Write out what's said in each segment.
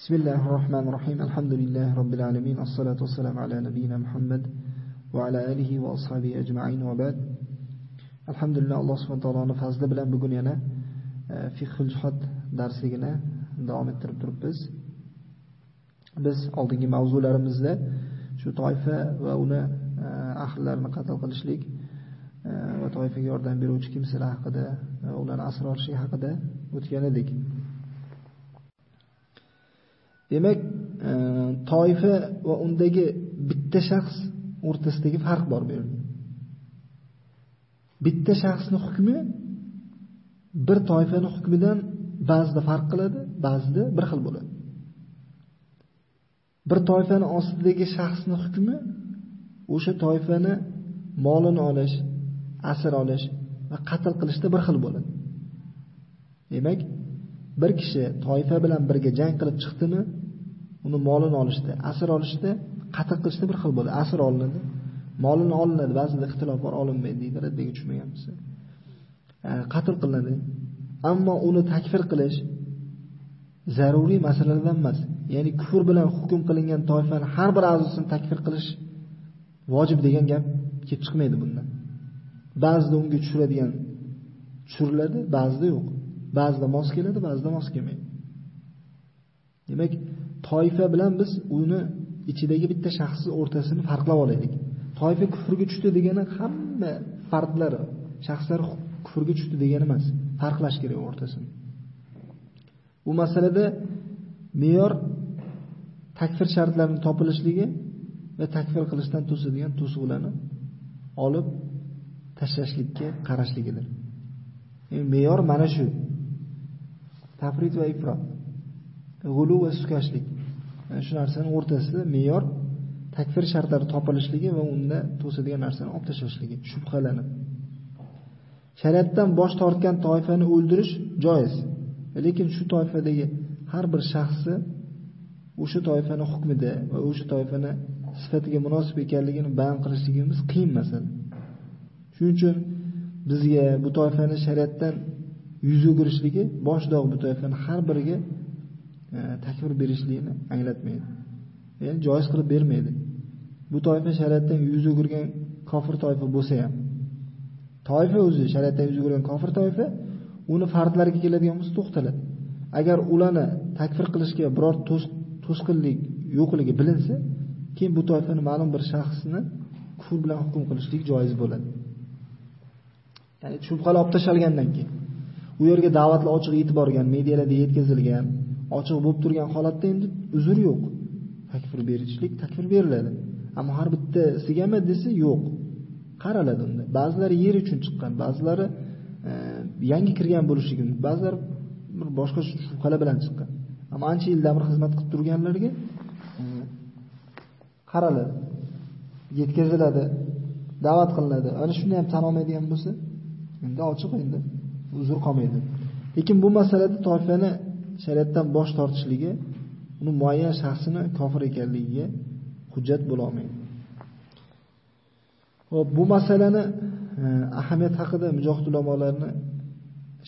بسم الله الرحمن الرحيم الحمد لله رب العالمين الصلاة والسلام على نبينا محمد وعلى آله وأصحابه أجمعين وبعد الحمد لله الله سبحانه وتعالى fazli bilan bugun yana fiqhul jihod darsligini davom ettirib turibmiz. Biz oldingi mavzularimizda shu toifa va uni ahllarini qatl qilishlik va toifaga yordam beruvchi kimsalar haqida va ularni asr olishlik haqida o'tgan edik. Demak, e, toifa va undagi bitta shaxs o'rtasidagi farq bor bu yerda. Bitta shaxsning hukmi bir toifaning hukmidan ba'zida farq qiladi, ba'zida bir xil bo'ladi. Bir toifaning ostidagi shaxsning hukmi o'sha toifani molini olish, asir olish va qatl qilishda bir xil bo'ladi. Demak, bir kishi toifa bilan birga jang qilib chiqdimi, uni molini olishdi asr olishda, qatl qilishda bir xil bo'ladi. Asr olinadi, molini olinadi, ba'zida ixtilof bor, olinmaydi deydi, raddiga tushmaganmiz. Qatl qilinadi. Ammo uni takfir qilish zaruriy masalalardan emas. Ya'ni kufr bilan hukm qilingan toifaning har bir a'zosini takfir qilish vojib degan gap kelib chiqmaydi bundan. Ba'zida unga tushiradigan tushiriladi, ba'zida yo'q. Ba'zida mos keladi, ba'zida mos kelmaydi. Demak, toifa bilan biz uni ichidagi bitta shaxsni o'rtasini farqlab olaylik. Toifa kufrga tushdi degani hamma fardlari, shaxslar kufrga tushdi degani emas. Farqlash kerak o'rtasini. Bu masalada me'yor takfir shartlarining topilishligi va takfir qilishdan to'sadigan to'siqlarni olib tashlashlikka qarashligidir. Yani me'yor mana shu. Tafrit va ifrot. G'ulu va suskashlik Yani shu narsaning o'rtasida me'yor takfir shartlari topilishligi va unda to'sadigan narsani olib tashlashligi, shubhalanib. Shariatdan bosh tortgan toifani o'ldirish joiz. Lekin shu toifadagi har bir shaxsni o'sha toifaning hukmida va o'sha toifani sifatiga munosib ekanligini bayon qilishligimiz qiyin masala. Shuning uchun bizga bu toifani shariatdan yuz o'girishligi bosh dog' butayotgan har biriga takfir takbir berishligini anglatmaydi. Ya'ni joiz qilib bermaydi. Bu toifa shariatdan yuz o'girgan kofir toifa bo'lsa ham toifa o'zi shariatdan yuz o'girgan kofir toifa uni farzlariga keladigan bo'lsa to'xtaladi. Agar ularni takfir qilishga biror to'sqinlik yo'qligi bilinsa, keyin bu toifani ma'lum bir shaxsni kufr bilan hukm qilishlik joiz bo'ladi. Ya'ni shubhalar olib tashalgandan keyin u yerga da'vatlar ochiq yetib borgan, medialarda yetkazilgan, ochiq bo'lib turgan holatda endi uzr yo'q. Takfir berishlik takfir beriladi. Ammo har bittasigami desa yo'q. Qaraladi unda. Ba'zilari yer uchun chiqqan, ba'zilari e, yangi kirgan bo'lishligi mumkin, ba'zilari bir boshqa shubhalar bilan chiqqan. Ammo ancha yildan bir xizmat qilib turganlarga e, qaraladi. Yetkaziladi, da'vat qilinadi. Ana shuni ham tan olmaydigan bo'lsa, endi ochiq endi uzr qolmaydi. Lekin bu masalada toifani shariatdan bosh tortishligi uni muayyan shaxsini kofir ekanligiga hujjat bo'la olmaydi. Xo'p, bu masalani e, ahamiyat haqida mujohid ulamolarni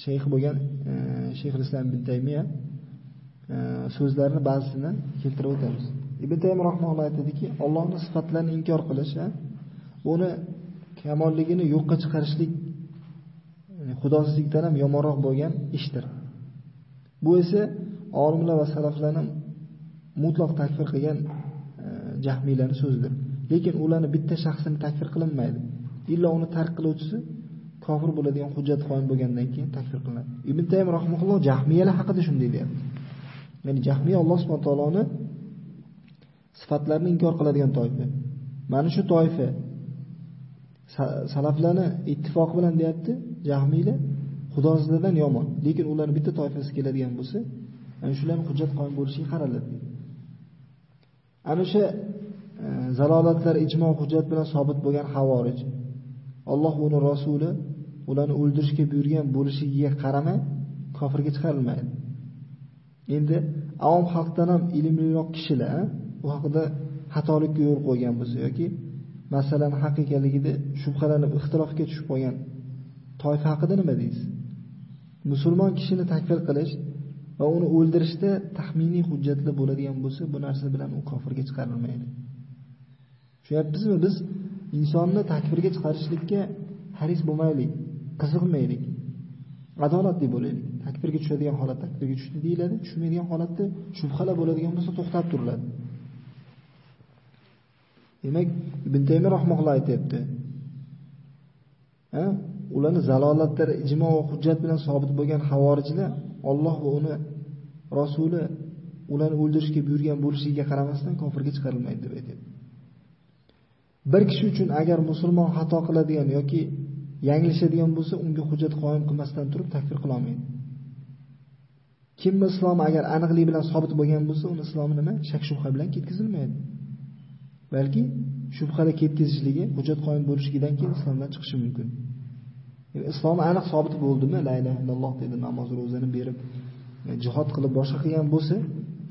shayx bo'lgan e, Shayx Islom ibn Taymiya e, so'zlarini ba'zisini keltirib o'tamiz. Ibn Taymiy rahmaulloh aytadiki, Allohning sifatlarini inkor qilish, uni kamolligini yo'qqa chiqarishlik xudosizlikdan ham yomonroq bo'lgan ishdir. Bu esa olimlar va salaflarning mutlaq takfir qilgan e, so'zidir. Lekin ularni bitta shaxsini takfir qilinmaydi. Illa uni tark qiluvchisi kofir bo'ladigan hujjat qoyim bo'lgandan keyin takfir qilinadi. Ibn Taym rahimahulloh jahmiyalar haqida shunday deyapti. Ya'ni jahmiya Alloh subhanahu taoloni sifatlarini inkor qiladigan toifa. Mana shu toifa salaflarni ittifoq bilan deyapti, jahmiylar xudosizlardan yomon. Lekin ularni bitta toifasi keladigan bo'lsa, ana shularni hujjat qoyim bo'lishiga qaraladi. Ana o'sha e, zalolatlar ijmo hujjat bilan sobit bo'lgan havorij. Alloh uni rasuli ularni o'ldirishga buyurgan bo'lishiga qaramay kofirga chiqarilmaydi. Endi avom xalqdan ham ilmliroq kishilar bu haqida xatolikka yo'l qo'ygan bo'lsa yoki masalan haq ekanligida shubhalanib ixtilofga tushib qolgan toifa haqida nima deysiz? Musulmon kishini takfir qilish va uni o'ldirishda taxminiy hujjatli bo'ladigan bo'lsa, bu narsa bilan u kofirga chiqarilmaydi. Tushunyapmizmi? Biz insonni takfirga chiqarishlikka haris bo'lmaylik, qiziqmaylik. Adolatli bo'laylik. Takfirga tushadigan holat takfirga tushdi deyiladi, tushmaydigan holatda shubhalar bo'ladigan bo'lsa to'xtab turiladi. Demak, Ibn Taymiy rahmoqlar aytibdi. Ularni zalolatlar ijmo va hujjat bilan sobit bo'lgan havorijlar Alloh va uni rasuli ularni o'ldirishga buyurgan bo'lishiga qaramasdan kofirga chiqarilmaydi deb aytadi. Bir kishi uchun agar musulmon xato qiladigan yoki yanglishadigan bo'lsa, unga hujjat qoyim qilmasdan turib takfir qila olmaydi. Kimni islomi agar aniqlik bilan sobit bo'lgan bo'lsa, uni islomi nima? Shak shubha bilan ketkazilmaydi balki shubhada ketkazishligi hujjat qoyim bo'lishligidan keyin islomdan chiqishi mumkin. Islom aniq sobit bo'ldimi? La ilaha illalloh dedi, namoz ro'zani berib, e, jihad qilib boshqa qilgan bo'lsa,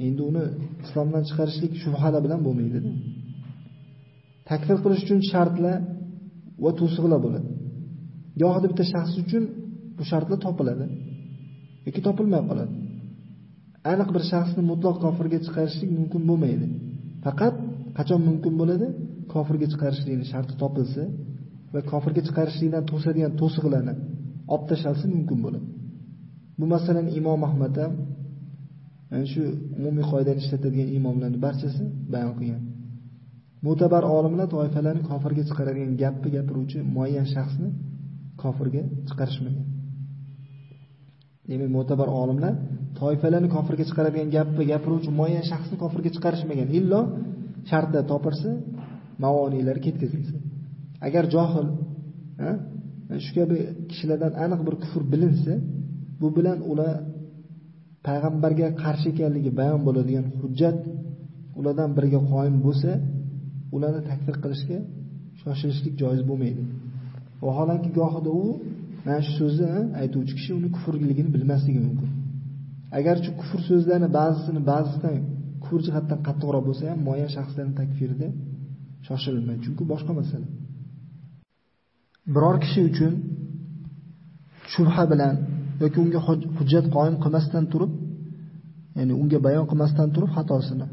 endi uni islomdan chiqarishlik shubhalar bilan bo'lmaydi. Takfir qilish uchun shartlar va to'siqlar bo'ladi. Gohida bitta shaxs uchun bu shartlar topiladi yoki topilmay qoladi. Aniq bir shaxsni mutlaq kofirga chiqarishlik mumkin bo'lmaydi. Faqat qachon mumkin bo'ladi? Kofirga chiqarishlikni sharti topilsa va kofirga chiqarishlikdan to'sadigan to'siqlarni olib tashlasi mumkin bo'ladi. Bu masalan Imom Ahmad ham yani shu umumiy qoidani ishlatadigan imomlarni barchasi bayon qilgan. Mo'tabar olimlar toifalarni kofirga chiqaradigan gapni gapiruvchi muayyan shaxsni kofirga chiqarishmagan. Demak, mo'tabar olimlar toifalarni kofirga chiqaradigan gapni gapiruvchi muayyan shaxsni kofirga chiqarishmagan. Illo shartda topilsa, mavoniylar ketkazilsa. Agar johil, ha, shu kabi kishilardan aniq bir kufr bilinsa, bu bilan ular payg'ambarga qarshi ekanligi bayon bo'ladigan hujjat ulardan biriga qoyim bo'lsa, ularni takfir qilishga shoshilishlik joiz bo'lmaydi. Vaholanki gohida u mana shu so'zni aytuvchi kishi uni kufrligini bilmasligi mumkin. Agarchi kufr so'zlarini ba'zisini ba'zisidan kufr jihatdan qattiqroq bo'lsa ham muayyan shaxslarni takfirida shoshilmaydi, chunki boshqa masala. Biror kishi uchun shubha bilan yoki unga hujjat qoyim qilmasdan turib, ya'ni unga bayon qilmasdan turib xatosini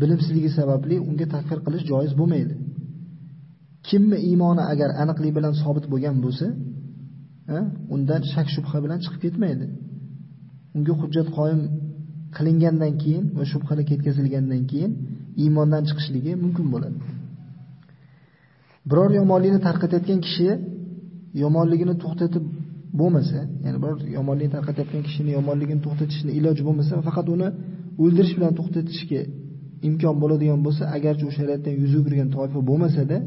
bilimsizligi sababli unga tahqir qilish joiz bo'lmaydi. Kimni iymoni agar aniqlik bilan sobit bo'lgan bo'lsa, undan shak shubha bilan chiqib ketmaydi. Unga hujjat qoyim qilingandan keyin va shubhalar ketkazilgandan keyin iymondan chiqishligi mumkin bo'ladi. Biror yomonlikni tarqatayotgan kishi yomonligini to'xtatib bo'lmasa, ya'ni biror yomonlikni tarqatayotgan kishining yomonligini to'xtatishni iloji bo'lmasa, faqat uni o'ldirish bilan to'xtatishga imkon bo'ladigan bo'lsa, agarchi o'sha shariatdan yuz o'girgan toifa bo'lmasa-da,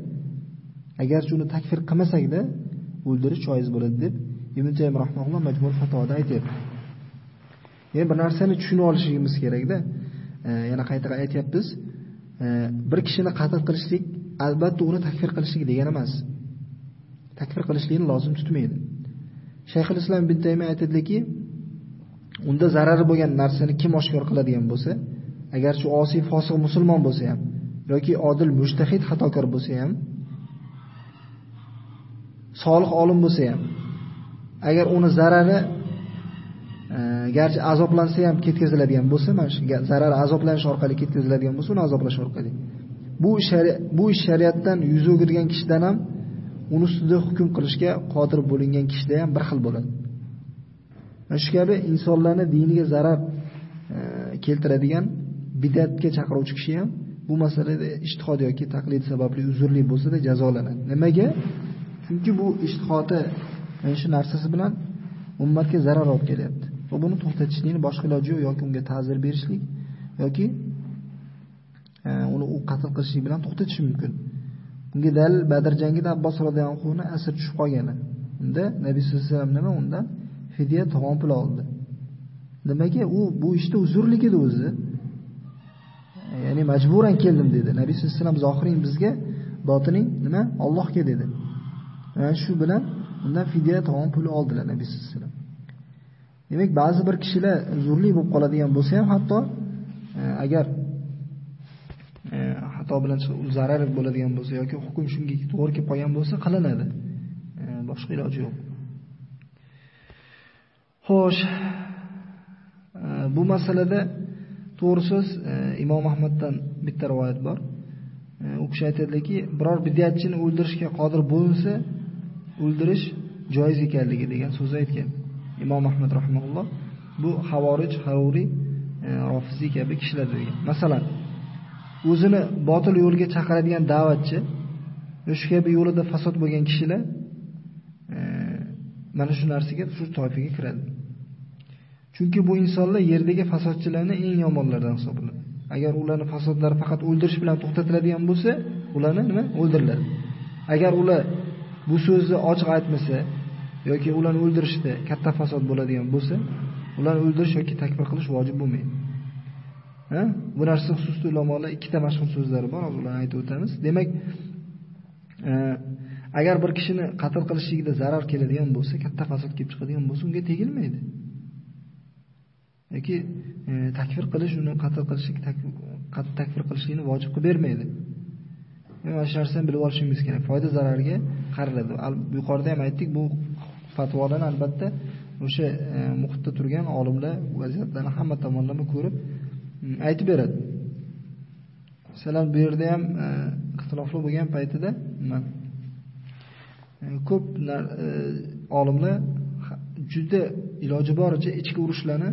agarchi uni takfir qilmasakda o'ldirish joiz bo'ladi deb Ibn Taym rahimahulloh majmul fatoda aytyapti. Ya'ni bir narsani tushunib olishimiz kerakda. E, yana qayta aytyapmiz. E, bir kishini qatl qilishlik albatta uni takfir qilishlik degani emas. Takfir qilishlikni lozim tutmaydi. Shayxul Islom ibn taymiya aytadiki, unda zarari bo'lgan narsani kim oshkor qiladigan bo'lsa, agar shu osiy fosiq musulmon bo'lsa ham yoki odil mujtahid xatokor bo'lsa ham, solih olim bo'lsa ham, agar uni zarari e, garchi azoblansa ham ketkaziladigan bo'lsa, mana shu zarari azoblanish orqali ketkaziladigan bo'lsa, uni azoblash orqali. Bu shariat bu ish shariatdan yuz o'girgan kishidan ham uni ustida hukm qilishga qodir bo'lingan kishida ham bir xil bo'ladi. Mana shu kabi insonlarni diniga zarar e, keltiradigan bidatga chaqiruvchi kishi ham bu masalada ishtihod yoki taqlid sababli uzrli bo'lsa-da jazolanadi. Nimaga? Chunki bu ishtihodi mana shu narsasi bilan ummatga zarar olib kelyapti. Va buni to'xtatishning boshqa iloji yo'q yoki unga ta'zir berishlik yoki uni u qatl qilishi bilan to'xtatish mumkin. Bunga dalil Badr jangida Abbos radhiyallohu anhu asir tushib qolgani. Unda Nabiy sollallohu alayhi vasallam nima undan fidya to'g'on pul oldi. Nimaga u bu ishda uzrlik edi o'zi. Ya'ni majburan keldim dedi. Nabiy sollallohu alayhi vasallam zohiring bizga, botining nima? Allohga dedi. Va shu bilan undan fidya to'g'on puli oldilar Nabiy sollallohu alayhi vasallam. Demak, ba'zi bir kishilar uzrli bo'lib qoladigan bo'lsa ham, hatto e, agar xato bilan zarar bo'ladigan bo'lsa yoki hukm shunga to'g'ri kelib qolgan bo'lsa, qilinadi. Boshqa iloji yo'q. Xo'sh, bu masalada to'g'ri so'z Imom Ahmaddan bitta rivoyat bor. U kishi aytadiki, biror bid'atchini o'ldirishga qodir bo'lsa, o'ldirish joiz ekanligi degan so'z aytgan. Imom Ahmad rahimahulloh bu havorij, haruriy, rofiziy kabi kishilar degan. Masalan, o'zini botil yo'lga chaqiradigan da'vatchi, shu kabi yo'lida fasod bo'lgan kishilar e, mana shu narsaga, shu toifaga kiradi. Chunki bu insonlar yerdagi fasodchilarni eng yomonlaridan hisoblanadi. Agar ularni fasodlari faqat o'ldirish bilan to'xtatiladigan bo'lsa, ularni nima? O'ldiriladi. Agar ular bu so'zni ochiq aytmasa yoki ularni o'ldirishda katta fasod bo'ladigan bo'lsa, ularni o'ldirish yoki takfir qilish vojib bo'lmaydi. Ha? Bu narsa xususida ulamolar ikkita mashhur so'zlari bor, hozir ularni aytib o'tamiz. Demak, e, agar bir kishini qatl qilishligida zarar keladigan bo'lsa, katta fasod kelib chiqadigan bo'lsa, unga tegilmaydi. yoki e, takfir qilish uni qatl qilishlik takfir qilishlikni vojib qilib bermaydi. E, mana shu narsani bilib olishingiz kerak. Foyda zararga qaraladi. Yuqorida ham aytdik, bu fatvodan albatta o'sha e, muhitda turgan olimlar vaziyatlarni hamma tomonlama ko'rib aytib beradi. Masalan, bu yerda ham e, ixtilofli bo'lgan paytida e, ko'p e, olimlar juda iloji boricha ichki urushlarni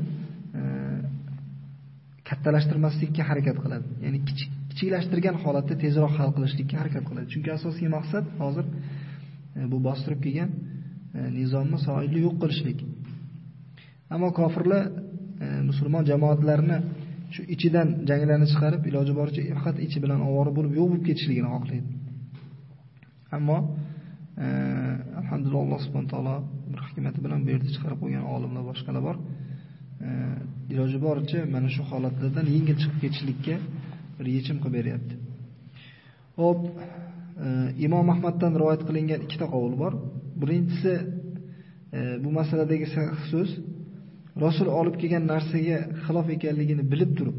kattalashtirmaslikka harakat qiladi. Ya'ni kichiklashtirgan holatda tezroq hal qilishlikka harakat qiladi. Chunki asosiy maqsad hozir bu bostirib kelgan nizomni soilni yo'q qilishlik. Ammo kofirlar musulmon jamoatlarini shu ichidan janglarni chiqarib, iloji boricha faqat ichi bilan ovora bo'lib yo'q bo'lib ketishligini xohlaydi. Ammo e, alhamdulillah Alloh subhana taolo bir hikmati bilan bu yerda chiqarib qo'ygan olimlar boshqalar bor. E, iloji boricha mana shu holatlardan yengil chiqib ketishlikka bir yechim qilib beryapti. ho'p e, Imom Ahmaddan rivoyat qilingan ikkita qovul bor. Birinchisi bu masaladagi so'z Rasul olib kelgan narsaga xilof ekanligini bilib turib,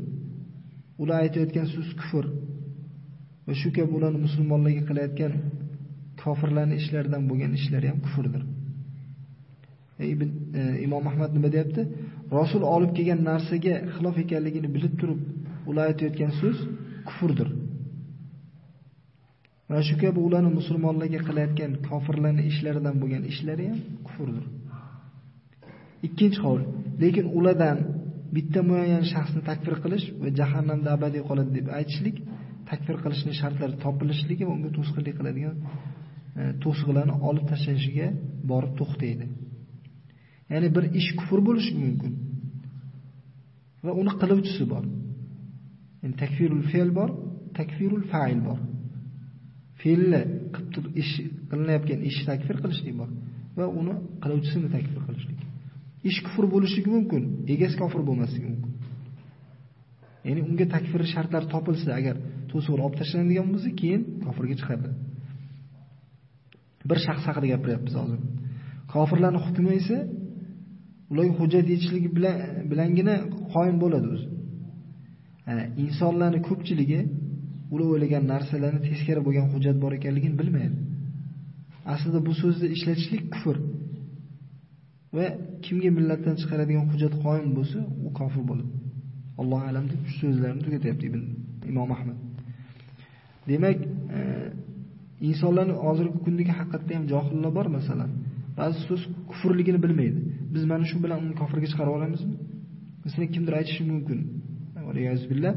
ular aytayotgan so'z kufr va shu kabi ularni musulmonlarga qilayotgan kofirlarning ishlaridan bo'lgan ishlari ham kufrdir. E, Ibn Imom Ahmad nima deyapti? Rasul olib kelgan narsaga xilof ekanligini bilib turib, ular aytayotgan so'z kufrdir. Va shu kabi ularni musulmonlarga qilayotgan kofirlarning ishlaridan bo'lgan ishlari ham kufrdir. Ikkinchi qavl, lekin ulardan bitta muayyan shaxsni takfir qilish va jahannamda abadiy qoladi deb aytishlik takfir qilishning shartlari topilishligi va unga to'sqinlik qiladigan e, to'siqlarni olib tashlanishiga borib to'xtaydi. Ya'ni bir ish kufr bo'lishi mumkin. Va uni qiluvchisi bor. Ya'ni takfirul fe'l bor, takfirul fa'il bor. Fe'lni qilib ish qilinayotgan ish takfir qilishlik bor va uni qiluvchisini takfir qilishlik. Ish kufr bo'lishi mumkin, egasi kofir bo'lmasligi mumkin. Ya'ni unga takfir shartlari topilsa, agar to'siq olib tashlanadigan bo'lsa, keyin kofirga chiqadi. Bir shaxs haqida gapiryapmiz hozir. Kofirlarning hukmi esa ularga hujjat yetishligi bilan bilangina qoyim bo'ladi o'zi. Ana insonlarning ko'pchiligi ular o'ylagan narsalarni teskari bo'lgan hujjat bor ekanligini bilmaydi. Aslida bu so'zni ishlatishlik kufr. Va kimga millatdan chiqaradigan hujjat qoyim bo'lsa, u kofir bo'ladi. Alloh alam deb shu so'zlarni tugatyapti Ibn Imom Ahmad. Demak, e, insonlarning hozirgi kundagi haqiqatda ham johillar bor masalan. Ba'zi so'z kufrligini bilmaydi. Biz mana shu bilan uni kofirga chiqarib olamizmi? Masalan, kimdir aytishi mumkin. Alloh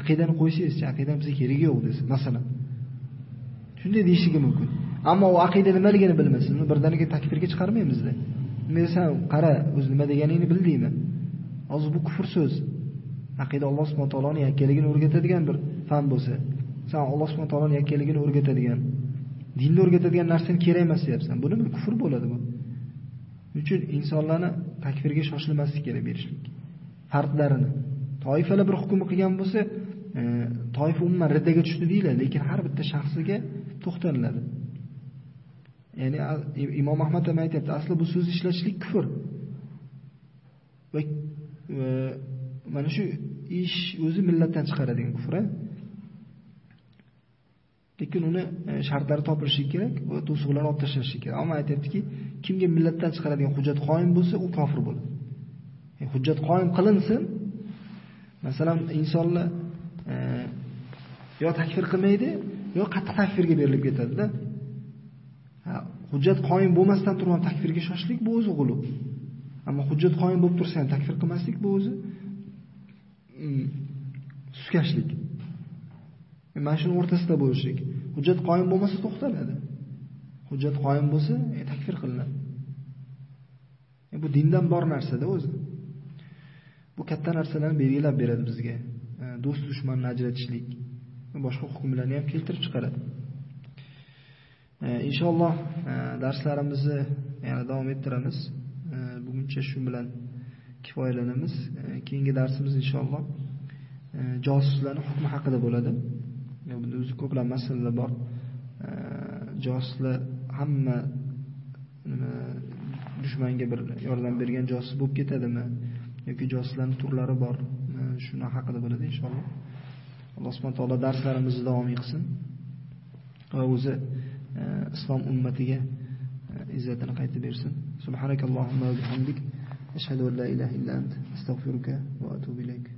aqidani qo'ysangizchi, aqidam bizga keragi yo'q desa, masalan. Shunday deyishligi mumkin. Ammo u aqida nimaligini bilmasa, uni birdaniga takfirga chiqarmaymiz-da. Men san qara, o'zi nima deganingni bildingmi? Hozir bu kufr so'z. Aqida Alloh subhanahu taoloning yakkaligini o'rgatadigan bir fan bo'lsa, san Alloh subhanahu taoloning yakkaligini o'rgatadigan, dinni o'rgatadigan narsani kerak emas deyapsan. Bu nima kufr bo'ladi bu? uchun insonlarni takfirga shoshilmaslik kerak berishlik. Fardlarini. Toifalar bir hukm qilgan bo'lsa, e, toifa umuman riddaga tushdi deyiladi, lekin har bitta shaxsiga to'xtaliladi Ya'ni Imom Ahmad ham aytibdi, asli bu so'zni ishlatishlik kufr. Va mana shu ish o'zi millatdan chiqaradigan kufr. lekin uni e, shartlari topilishi kerak va to'siqlar olib tashlanishi kerak. Ammo aytyaptiki kimga millatdan chiqaradigan hujjat qoyim bo'lsa, u kofir bo'ladi. E, hujjat qoyim qilinsin. Masalan, insonlar e, yo takfir qilmaydi, yo qattiq takfirga berilib ketadi-da. Hujjat qoyim bo'lmasdan turib ham takfirga shoshlik bu o'zi g'ulub. Ammo hujjat qoyim bo'lib tursa ham takfir qilmaslik bu o'zi mm, suskashlik. E, mana shuni o'rtasida bo'lishlik. Hujjat qoyim bo'lmasa to'xtaladi. Hujjat qoyim bo'lsa, e, takfir qilinadi. E, bu dindan bor narsada o'zi. Bu katta narsalarni belgilab beradi bizga. E, do'st dushmanni ajratishlik, boshqa hukmlarni ham keltirib chiqaradi. E, inshaalloh e, darslarimizni yana davom ettiramiz. E, buguncha shu bilan kifoyalanamiz. Keyingi darsimiz inshaalloh josuslarni hukmi haqida bo'ladi. Bunda o'zi ko'plab masalalar bor. Josuslar hamma nima dushmanga bir yordam bergan josus bo'lib ketadimi? Yoki josuslarni turlari bor shuni haqida bo'ladi inshaalloh. Alloh subhanahu taolo darslarimizni davomiy qilsin va o'zi E, islom ummatiga e, izzatini qaytib bersin. Subhanakallohumma va bihamdik. Ashhadu an la ilaha illa ant. Astag'firuka va atubu ilayk.